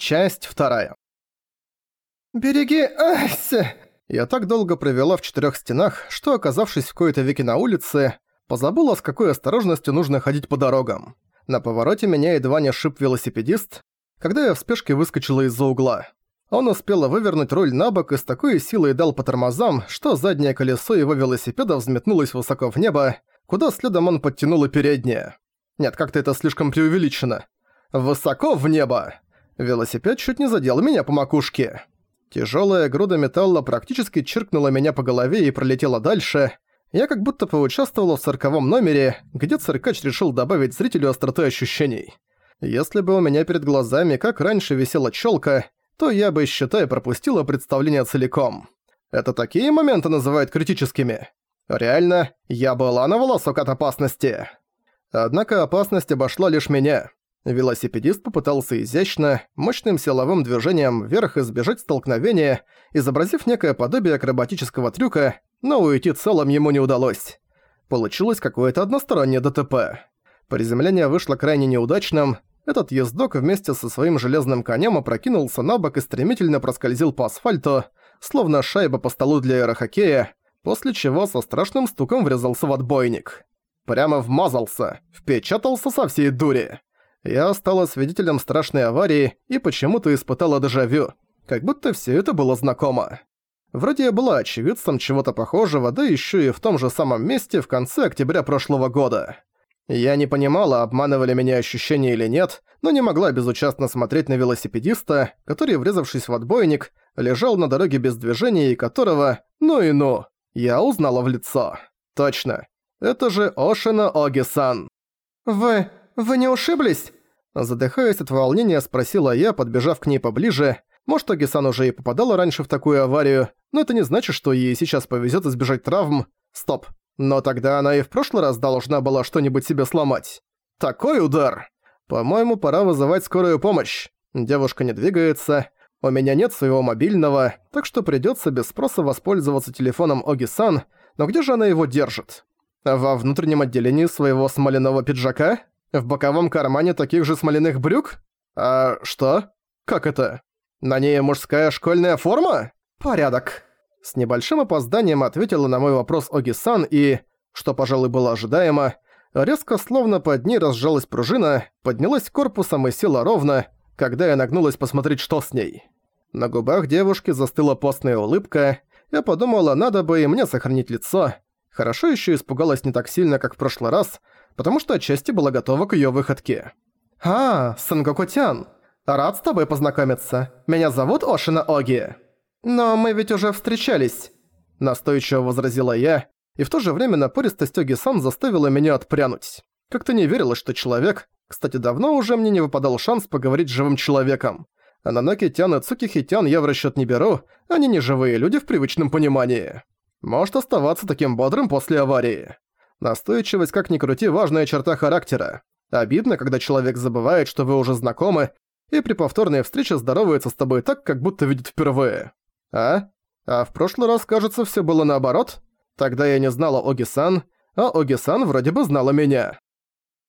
Часть вторая. «Береги, Айся!» Я так долго провела в четырёх стенах, что, оказавшись в кои-то веки на улице, позабыла, с какой осторожностью нужно ходить по дорогам. На повороте меня едва не шип велосипедист, когда я в спешке выскочила из-за угла. Он успел вывернуть руль на бок и с такой силой дал по тормозам, что заднее колесо его велосипеда взметнулось высоко в небо, куда следом он подтянул и переднее. Нет, как-то это слишком преувеличено. Высоко в небо! Велосипед чуть не задел меня по макушке. Тяжелая груда металла практически чиркнула меня по голове и пролетела дальше. Я как будто поучаствовала в сороковом номере, где циркач решил добавить зрителю остроты ощущений. Если бы у меня перед глазами, как раньше, висела челка, то я бы, считай, пропустила представление целиком. Это такие моменты называют критическими. Реально, я была на волосок от опасности. Однако опасность обошла лишь меня. Велосипедист попытался изящно, мощным силовым движением вверх избежать столкновения, изобразив некое подобие акробатического трюка, но уйти целым ему не удалось. Получилось какое-то одностороннее ДТП. Приземление вышло крайне неудачным, этот ездок вместе со своим железным конем опрокинулся на бок и стремительно проскользил по асфальту, словно шайба по столу для аэрохоккея, после чего со страшным стуком врезался в отбойник. Прямо вмазался, впечатался со всей дури я стала свидетелем страшной аварии и почему-то испытала дежавю, как будто все это было знакомо. Вроде я была очевидцем чего-то похожего, да еще и в том же самом месте в конце октября прошлого года. Я не понимала, обманывали меня ощущения или нет, но не могла безучастно смотреть на велосипедиста, который, врезавшись в отбойник, лежал на дороге без движения и которого, ну и ну, я узнала в лицо. Точно. Это же Ошина Оги-сан. «Вы... «Вы не ушиблись?» Задыхаясь от волнения, спросила я, подбежав к ней поближе. Может, Агисан уже и попадала раньше в такую аварию, но это не значит, что ей сейчас повезет избежать травм. Стоп. Но тогда она и в прошлый раз должна была что-нибудь себе сломать. Такой удар! По-моему, пора вызывать скорую помощь. Девушка не двигается. У меня нет своего мобильного, так что придётся без спроса воспользоваться телефоном Оги-сан, но где же она его держит? Во внутреннем отделении своего смоляного пиджака? В боковом кармане таких же смоляных брюк? А что? Как это? На ней мужская школьная форма? Порядок. С небольшим опозданием ответила на мой вопрос Оги-сан и, что, пожалуй, было ожидаемо, резко, словно под ней разжалась пружина, поднялась корпусом и села ровно, когда я нагнулась посмотреть, что с ней. На губах девушки застыла постная улыбка, я подумала, надо бы и мне сохранить лицо. Хорошо еще испугалась не так сильно, как в прошлый раз, потому что отчасти была готова к её выходке. «А, Сангоку-тян, рад с тобой познакомиться. Меня зовут Ошина Оги». «Но мы ведь уже встречались», – настойчиво возразила я, и в то же время напористость Оги-сан заставила меня отпрянуть. Как-то не верилось, что человек... Кстати, давно уже мне не выпадал шанс поговорить с живым человеком. Ананоки-тян и Цукихи-тян я в расчёт не беру, они не живые люди в привычном понимании. Может оставаться таким бодрым после аварии. Настойчивость, как ни крути, важная черта характера. Обидно, когда человек забывает, что вы уже знакомы, и при повторной встрече здоровается с тобой так, как будто видит впервые. А? А в прошлый раз, кажется, все было наоборот? Тогда я не знала Оги-сан, а Оги-сан вроде бы знала меня.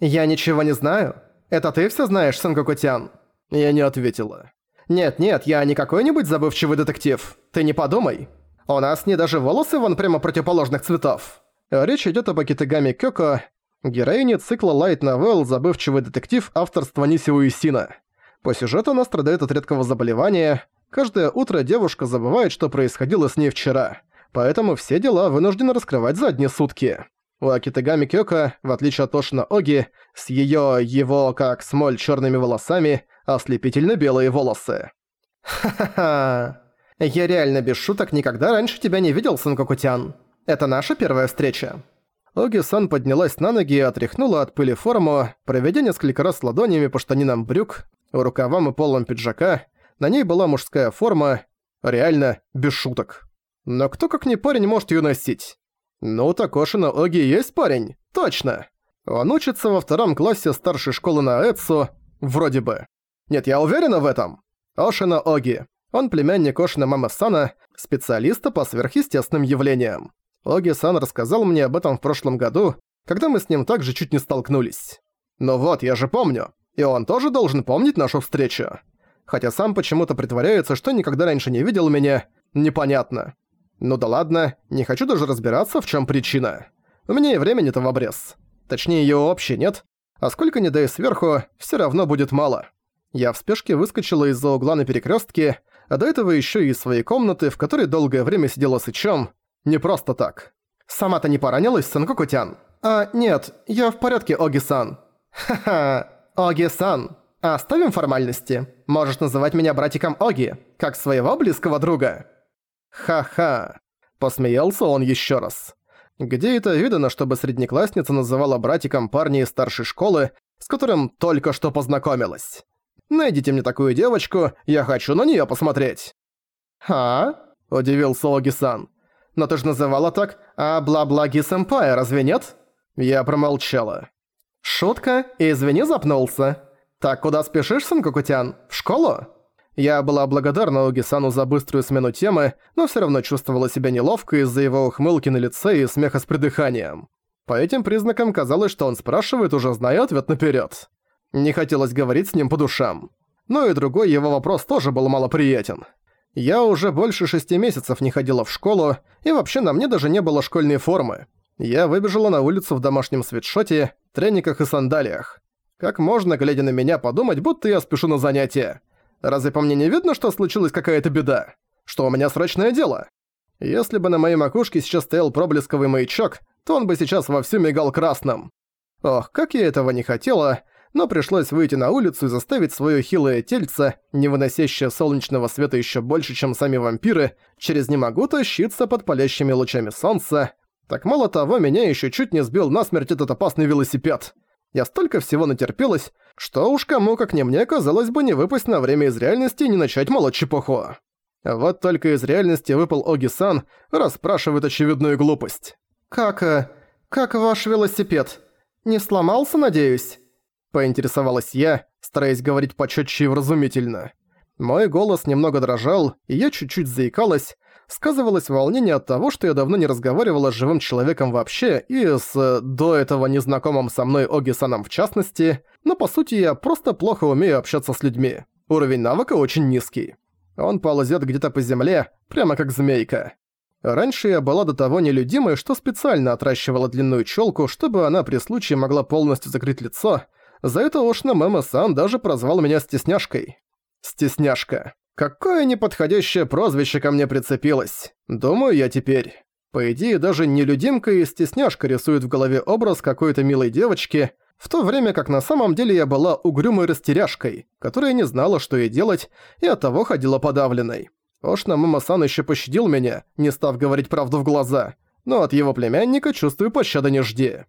«Я ничего не знаю. Это ты все знаешь, Сангокутян?» Я не ответила. «Нет-нет, я не какой-нибудь забывчивый детектив. Ты не подумай. У нас не даже волосы вон прямо противоположных цветов». Речь идет об Акитагаме Кёко, героине цикла Light Novel «Забывчивый детектив» авторства Ниси Уисина. По сюжету она страдает от редкого заболевания. Каждое утро девушка забывает, что происходило с ней вчера. Поэтому все дела вынуждены раскрывать за одни сутки. У Акитагами Кёко, в отличие от Тошина Оги, с её, его, как смоль, чёрными волосами, ослепительно белые волосы. «Ха-ха-ха! Я реально без шуток никогда раньше тебя не видел, Сункокутян. Это наша первая встреча». Оги-сан поднялась на ноги и отряхнула от пыли форму, проведя несколько раз ладонями по штанинам брюк, рукавам и полам пиджака. На ней была мужская форма, реально, без шуток. Но кто как не парень может её носить? Ну, так Ошина Оги есть парень, точно. Он учится во втором классе старшей школы на Эцу, вроде бы. Нет, я уверена в этом. Ошина Оги. Он племянник Ошина Мама-сана, специалиста по сверхъестественным явлениям. Оги-сан рассказал мне об этом в прошлом году, когда мы с ним также чуть не столкнулись. Но вот, я же помню. И он тоже должен помнить нашу встречу. хотя сам почему-то притворяется, что никогда раньше не видел меня, непонятно. Ну да ладно, не хочу даже разбираться, в чем причина. У меня и времени-то в обрез. Точнее, её вообще нет, а сколько не дай сверху, все равно будет мало. Я в спешке выскочила из-за угла на перекрестке, а до этого еще и из своей комнаты, в которой долгое время сидела сычом. Не просто так. «Сама-то не поранилась, Сангокутян?» «А, нет, я в порядке, Оги-сан». «Ха-ха, Оги-сан, оставим формальности. Можешь называть меня братиком Оги, как своего близкого друга». «Ха-ха», посмеялся он еще раз. Где это видано, чтобы среднеклассница называла братиком парня из старшей школы, с которым только что познакомилась? Найдите мне такую девочку, я хочу на неё посмотреть». «А?» – удивился Оги-сан. «Но ты же называла так а бла-бла-ги-сэмпай, разве нет?» Я промолчала. «Шутка, извини, запнулся. Так, куда спешишь, Санкокутян? В школу?» Я была благодарна Оги-сану за быструю смену темы, но всё равно чувствовала себя неловко из-за его ухмылки на лице и смеха с придыханием. По этим признакам казалось, что он спрашивает, уже зная ответ наперёд. Не хотелось говорить с ним по душам. Но и другой его вопрос тоже был малоприятен. Я уже больше шести месяцев не ходила в школу, и вообще на мне даже не было школьной формы. Я выбежала на улицу в домашнем свитшоте, трениках и сандалиях. Как можно, глядя на меня, подумать, будто я спешу на занятия? Разве по мне не видно, что случилась какая-то беда? Что у меня срочное дело? Если бы на моей макушке сейчас стоял проблесковый маячок, то он бы сейчас вовсю мигал красным. Ох, как я этого не хотела, но пришлось выйти на улицу и заставить своё хилое тельце, не выносящее солнечного света ещё больше, чем сами вампиры, через «не могу» тащиться под палящими лучами солнца. Так мало того, меня ещё чуть не сбил насмерть этот опасный велосипед. Я столько всего натерпелась, что уж кому, как не мне, казалось бы, не выпасть на время из реальности и не начать молоть чепуху. Вот только из реальности выпал Оги-сан, расспрашивает очевидную глупость. «Как, э, как ваш велосипед? Не сломался, надеюсь?» Поинтересовалась я, стараясь говорить почётче и вразумительно. Мой голос немного дрожал, и я чуть-чуть заикалась. Сказывалось волнение от того, что я давно не разговаривала с живым человеком вообще и с до этого незнакомым со мной Оги-саном в частности, но по сути я просто плохо умею общаться с людьми. Уровень навыка очень низкий. Он ползет где-то по земле, прямо как змейка. Раньше я была до того нелюдимой, что специально отращивала длинную челку, чтобы она при случае могла полностью закрыть лицо, за это Ошна Мэма-сан даже прозвал меня Стесняшкой. Стесняшка. Какое неподходящее прозвище ко мне прицепилось. Думаю я теперь. По идее, даже нелюдимка и Стесняшка рисуют в голове образ какой-то милой девочки, в то время как на самом деле я была угрюмой растеряшкой, которая не знала, что ей делать, и оттого ходила подавленной. Ошна Мэма-сан ещё пощадил меня, не став говорить правду в глаза, но от его племянника чувствую пощады не жди.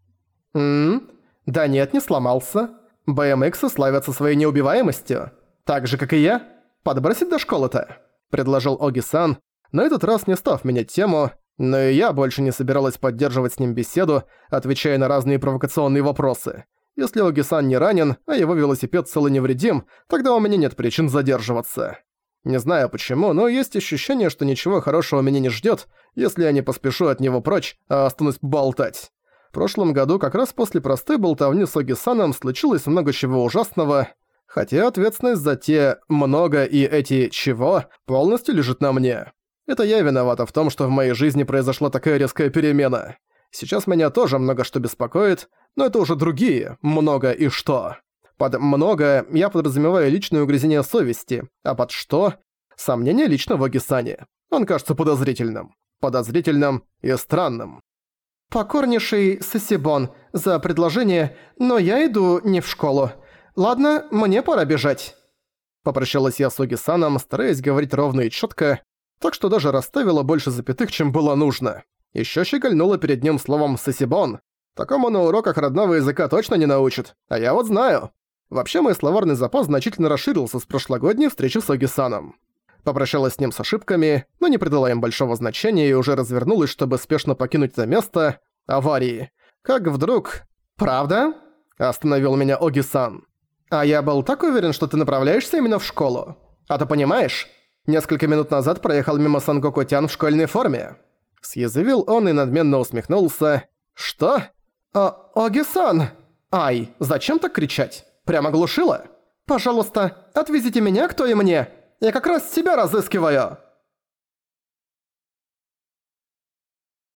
«М-м, да нет, не сломался. BMX славятся своей неубиваемостью. Так же, как и я. Подбросить до школы-то?» Предложил Оги-сан, на этот раз не став менять тему, но и я больше не собиралась поддерживать с ним беседу, отвечая на разные провокационные вопросы. Если Оги-сан не ранен, а его велосипед цел и невредим, тогда у меня нет причин задерживаться. Не знаю почему, но есть ощущение, что ничего хорошего меня не ждёт, если я не поспешу от него прочь, а останусь болтать. В прошлом году как раз после простой болтовни с Оги-саном случилось много чего ужасного, хотя ответственность за те «много» и эти «чего» полностью лежит на мне. Это я виновата в том, что в моей жизни произошла такая резкая перемена. Сейчас меня тоже много что беспокоит, но это уже другие «много» и «что». Под «много» я подразумеваю личное угрызение совести, а под «что» — сомнение лично в Оги-сане. Он кажется подозрительным. Подозрительным и странным. «Покорнейший Сосибон, за предложение, но я иду не в школу. Ладно, мне пора бежать». Попрощалась я с Оги-саном, стараясь говорить ровно и чётко, так что даже расставила больше запятых, чем было нужно. Ещё щегольнула перед ним словом «сосибон». Такому на уроках родного языка точно не научат, а я вот знаю. Вообще мой словарный запас значительно расширился с прошлогодней встречи с Оги-саном попрощалась с ним с ошибками, но не придала им большого значения и уже развернулась, чтобы спешно покинуть это место аварии. Как вдруг... «Правда?» – остановил меня Оги-сан. «А я был так уверен, что ты направляешься именно в школу. А ты понимаешь, несколько минут назад проехал мимо Сангоку-тян в школьной форме». Съязвил он и надменно усмехнулся. «Что?» «А, Оги-сан!» «Ай, зачем так кричать? Прямо глушила?» Пожалуйста, отвезите меня к той мне. Я как раз себя разыскиваю!»